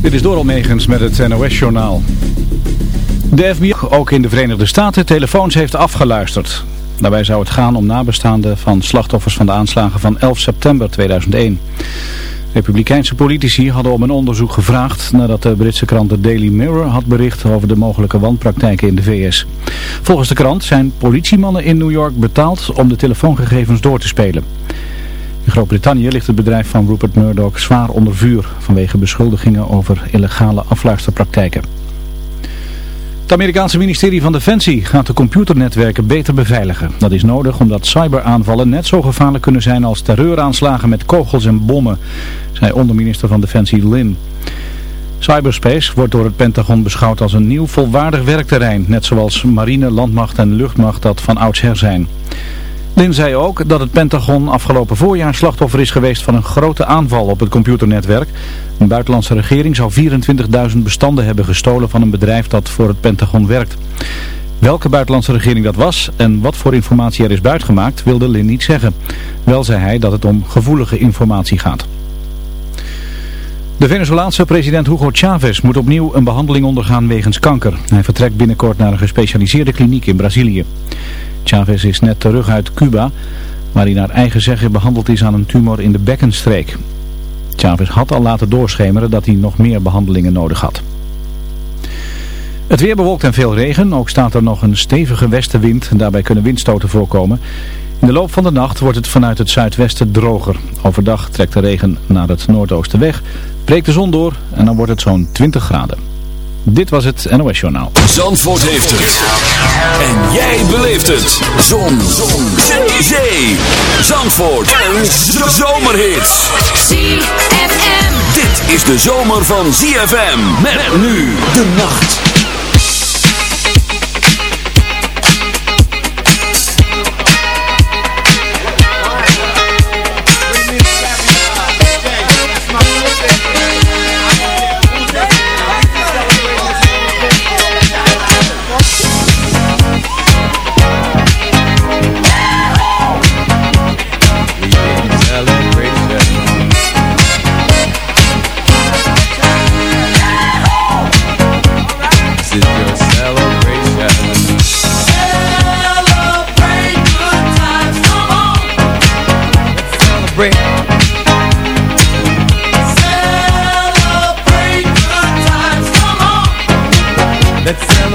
Dit is Doral Megens met het NOS-journaal. De FBI ook in de Verenigde Staten telefoons heeft afgeluisterd. Daarbij zou het gaan om nabestaanden van slachtoffers van de aanslagen van 11 september 2001. Republikeinse politici hadden om een onderzoek gevraagd nadat de Britse krant The Daily Mirror had bericht over de mogelijke wanpraktijken in de VS. Volgens de krant zijn politiemannen in New York betaald om de telefoongegevens door te spelen. In Groot-Brittannië ligt het bedrijf van Rupert Murdoch zwaar onder vuur vanwege beschuldigingen over illegale afluisterpraktijken. Het Amerikaanse ministerie van Defensie gaat de computernetwerken beter beveiligen. Dat is nodig omdat cyberaanvallen net zo gevaarlijk kunnen zijn als terreuraanslagen met kogels en bommen, zei onderminister van Defensie Lynn. Cyberspace wordt door het Pentagon beschouwd als een nieuw volwaardig werkterrein, net zoals marine, landmacht en luchtmacht dat van oudsher zijn. Lin zei ook dat het Pentagon afgelopen voorjaar slachtoffer is geweest van een grote aanval op het computernetwerk. Een buitenlandse regering zou 24.000 bestanden hebben gestolen van een bedrijf dat voor het Pentagon werkt. Welke buitenlandse regering dat was en wat voor informatie er is buitgemaakt wilde Lin niet zeggen. Wel zei hij dat het om gevoelige informatie gaat. De Venezolaanse president Hugo Chavez moet opnieuw een behandeling ondergaan wegens kanker. Hij vertrekt binnenkort naar een gespecialiseerde kliniek in Brazilië. Chavez is net terug uit Cuba, waar hij naar eigen zeggen behandeld is aan een tumor in de bekkenstreek. Chavez had al laten doorschemeren dat hij nog meer behandelingen nodig had. Het weer bewolkt en veel regen, ook staat er nog een stevige westenwind en daarbij kunnen windstoten voorkomen. In de loop van de nacht wordt het vanuit het zuidwesten droger. Overdag trekt de regen naar het noordoosten weg, breekt de zon door en dan wordt het zo'n 20 graden. Dit was het NOS Journaal. Zandvoort heeft het. En jij beleeft het. Zon. Zon. Zee. Zee. Zandvoort. Een zomerhit. ZFM. Dit is de zomer van ZFM. Met nu de nacht.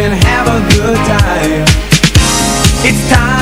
And have a good time. It's time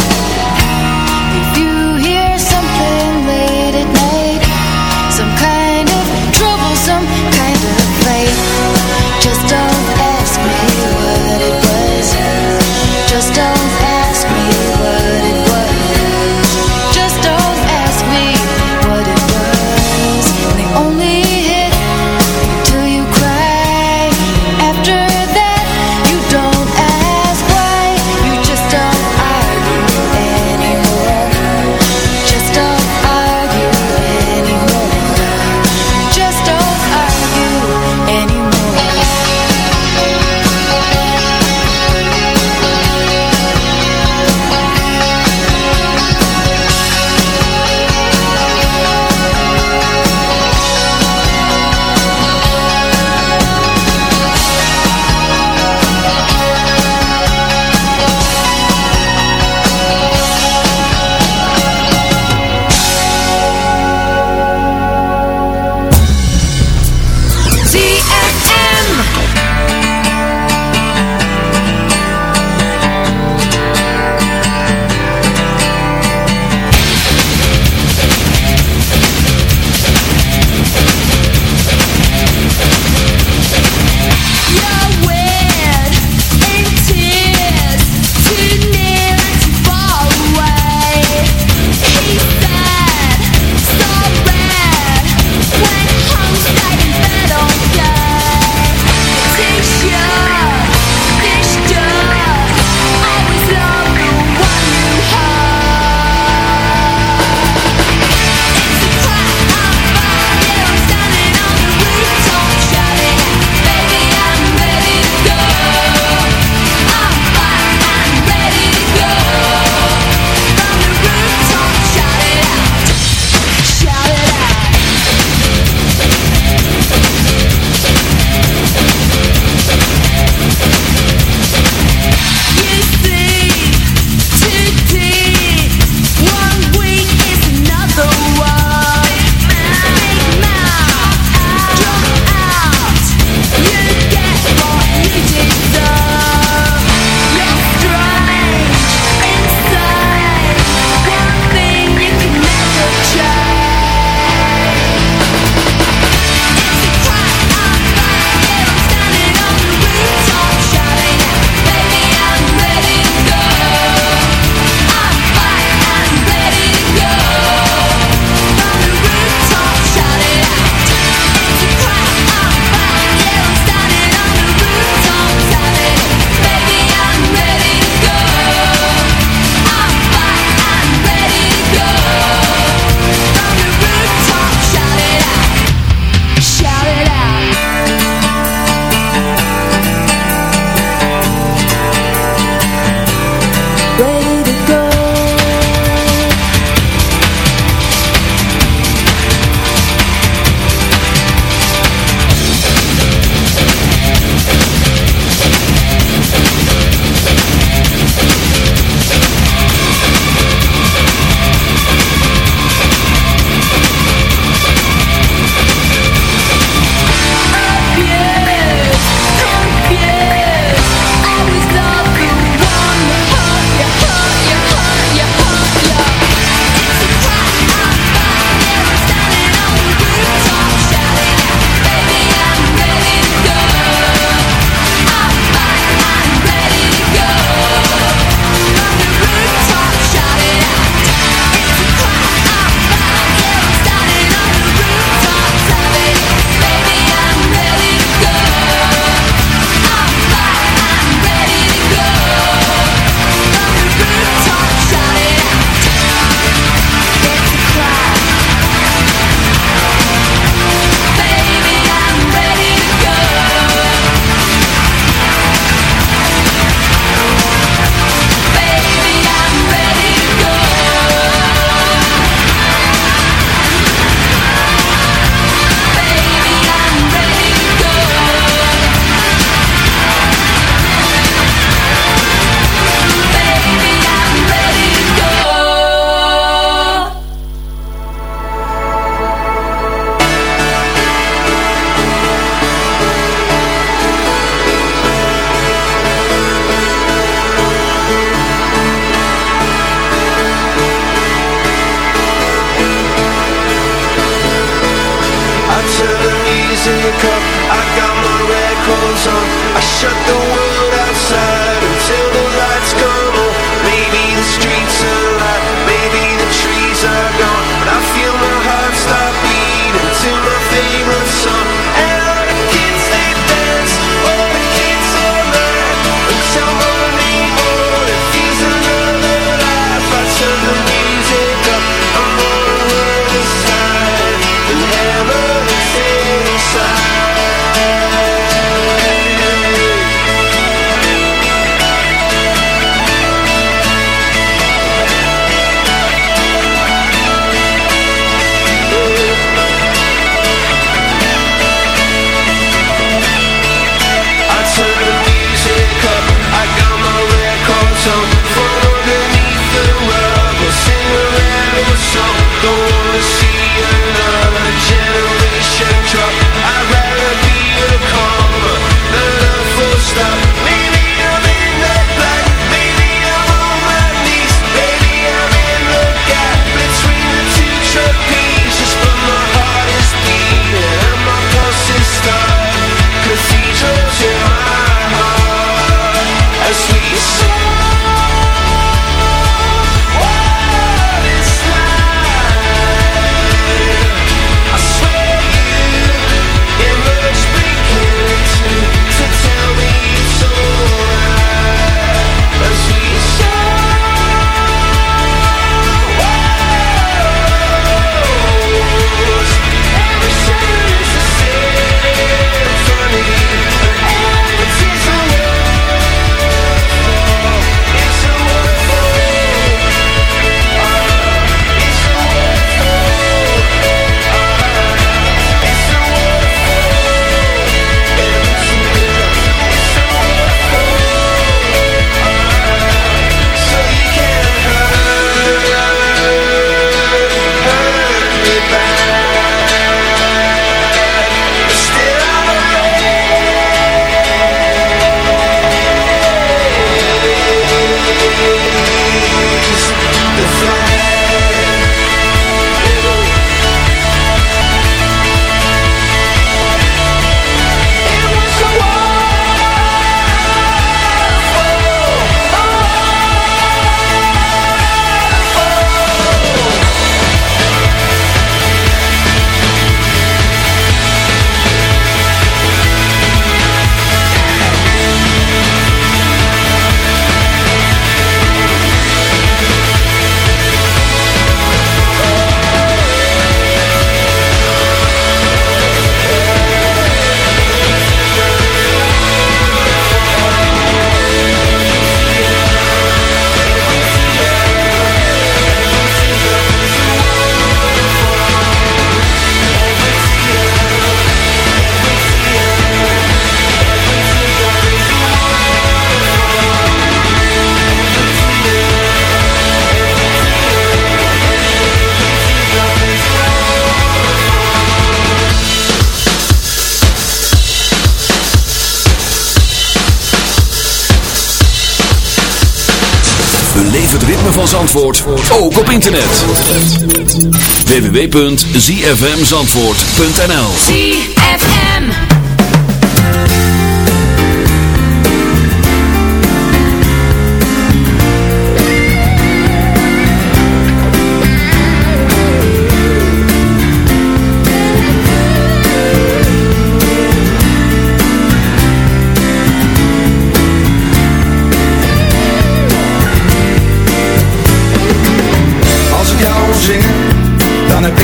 www.zfmzandvoort.nl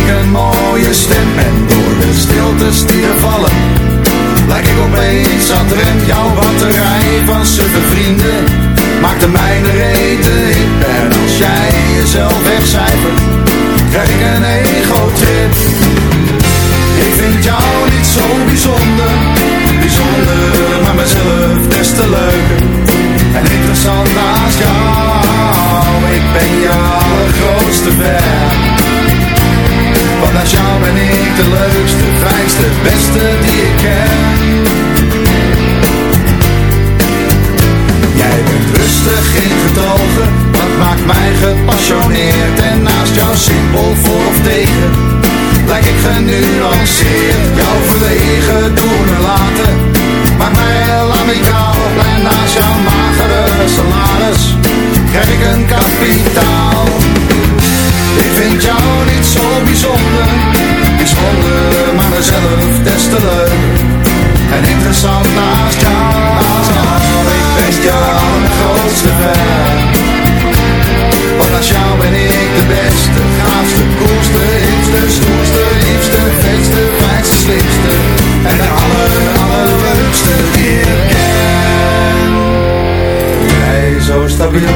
een mooie stem En door de stiltes die er vallen, lijk ik opeens aan rem Jouw batterij van suffe vrienden, maakt de mijne rete hip En als jij jezelf wegcijfert, krijg ik een ego-trip. Ik vind jou niet zo bijzonder, bijzonder, maar mezelf des te leuker. En interessant naast jou, ik ben je allergrootste fan want als jou ben ik de leukste, vrijste, beste die ik ken. Jij bent rustig ingetogen, dat maakt mij gepassioneerd? En naast jou simpel voor of tegen, lijk ik genuanceerd Jouw verlegen doen en laten, maakt mij heel amicaal En naast jouw magere salaris, krijg ik een kapitaal. Ik vind jou niet zo bijzonder, bijzonder, maar mezelf des te leuk. En interessant naast jou, ik ben je allergrootste fan. Want als jou ben ik de beste, gaafste, koelste, hipste, stoerste, liefste, vetste, fijnste, slimste. En de aller, allerleukste die ik ken. Jij zo stabiel,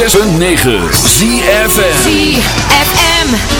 106.9 ZFM ZFM.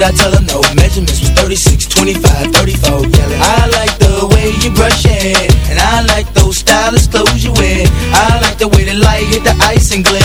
How could I tell her no? Measurements was 36, 25, 34. Yelling, I like the way you brush hair, and I like those stylish clothes you wear. I like the way the light hit the ice and glint.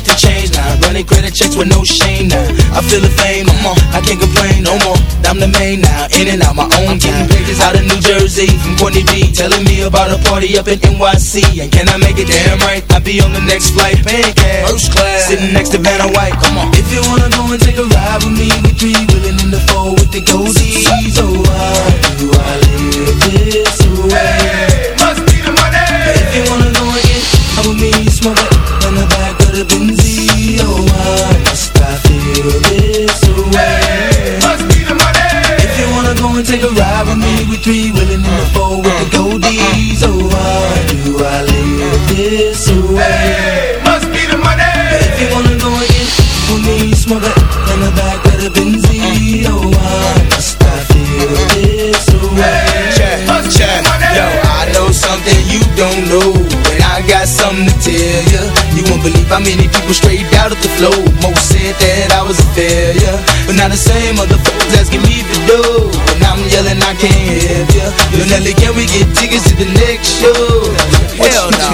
change now. Running credit checks with no shame now. I feel the fame, come on, I can't complain no more. I'm the main now, in and out my own pages out of New Jersey from Courtney B. Telling me about a party up in NYC. And can I make it damn right? I'll be on the next flight, paying cash. First class, sitting next to Vanna White. Come on. If you wanna go and take a ride with me, we three willing in the four with the goldies. Oh, why do I live people straight out of the flow. Most said that I was a failure, but now the same motherfuckers asking me to do. And I'm yelling, I can't help ya. Yo, Nelly, can we get tickets to the next show? Hell no.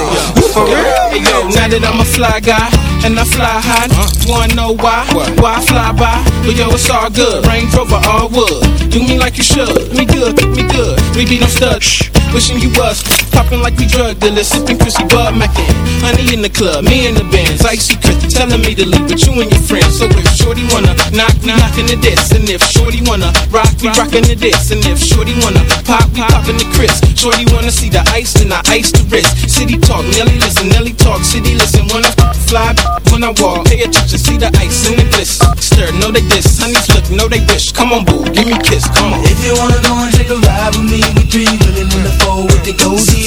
For real? Hey, yo, now that I'm a fly guy and I fly high, wanna know why? Why I fly by? But yo, it's all good. Range Rover, all wood. Do me like you should. Me good, me good. We be no stud. Shh. wishing you was popping like we drug dealers, sipping Chrissy Bud Mackin. Honey in the club, me in the bands, icy Chris telling me to leave with you and your friends. So if Shorty wanna knock, we knockin' the diss, and if Shorty wanna rock, we rockin' the diss, and if Shorty wanna pop, we poppin' the Chris. Shorty wanna see the ice, then I ice the wrist. City talk, Nelly listen, Nelly talk, city listen. When I fly, when I walk, pay attention, see the ice and the bliss. Stir, know they diss, honeys look, know they wish. Come on, boo, give me kiss, come on. If you wanna go and take a ride with me, we three women in the four with the goldies.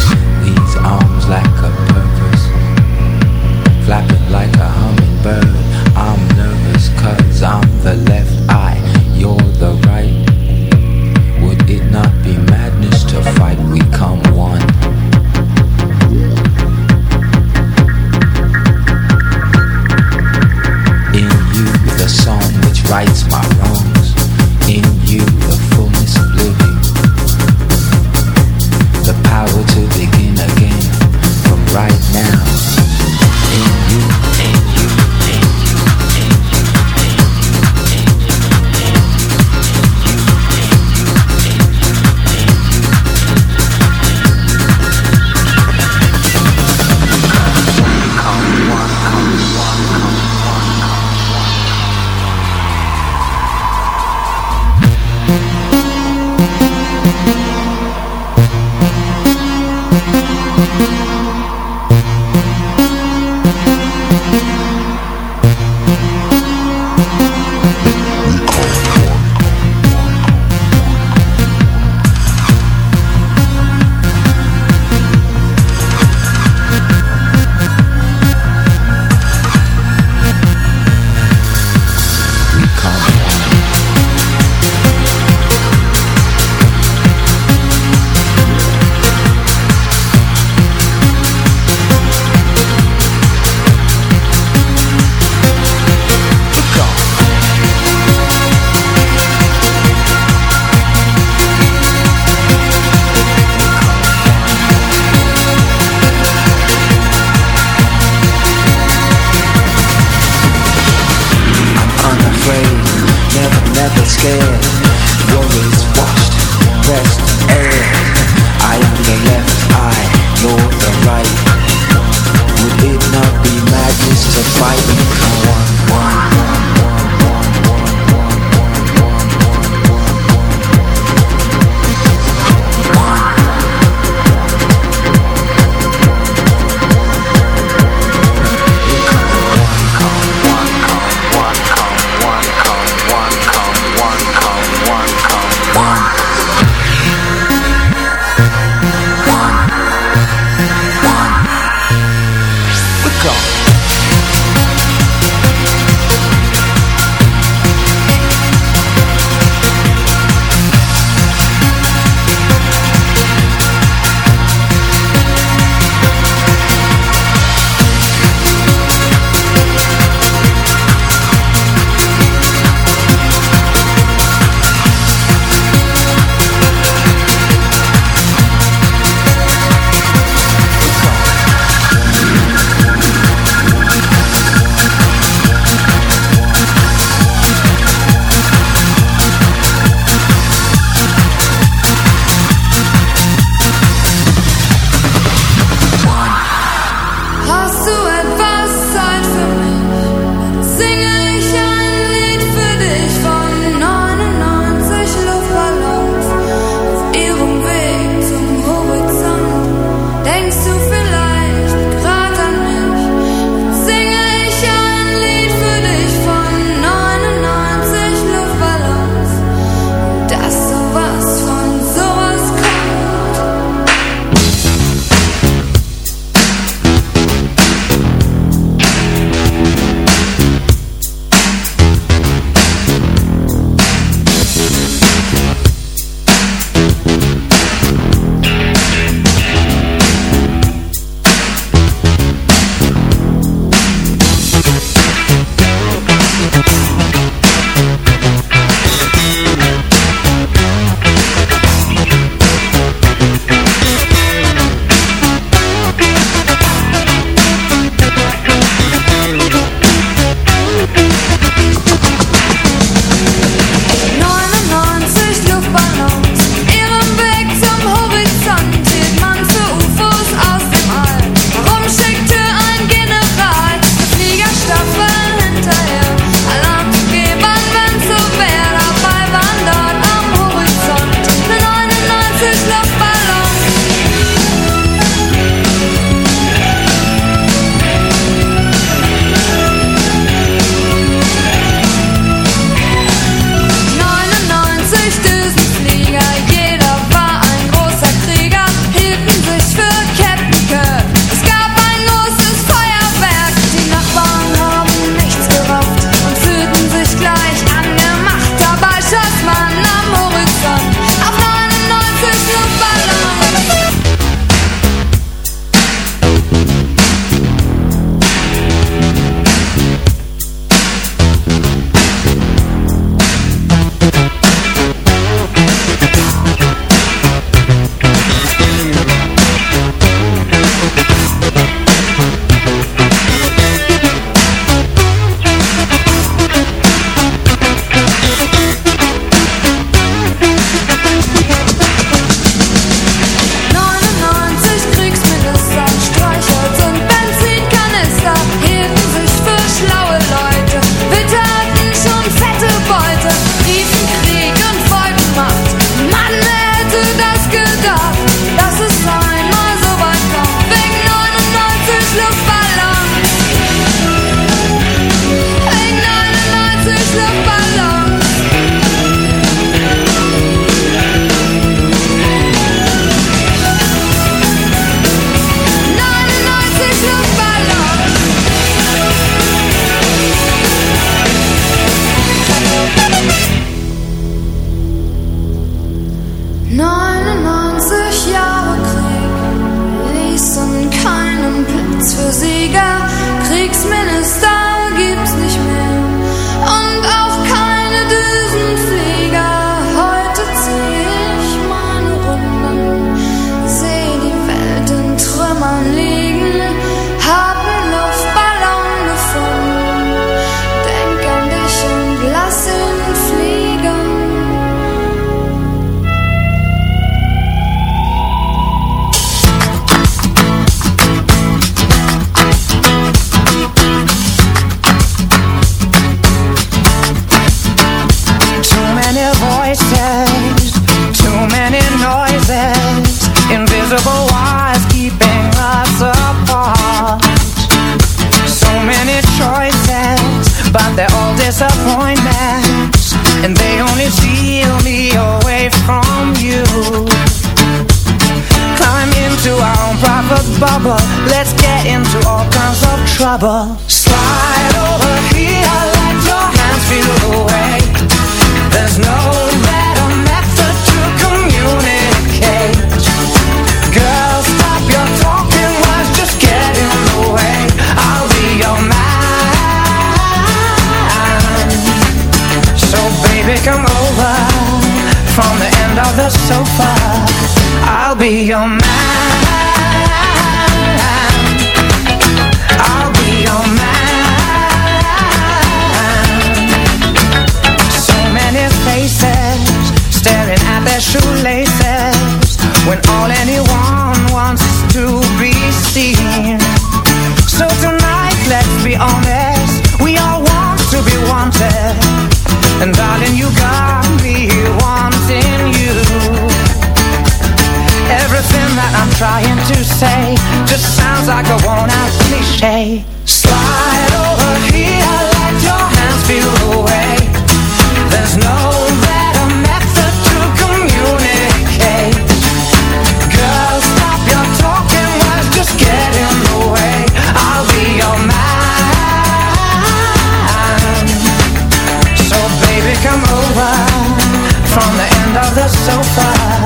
so far.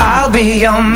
I'll be on my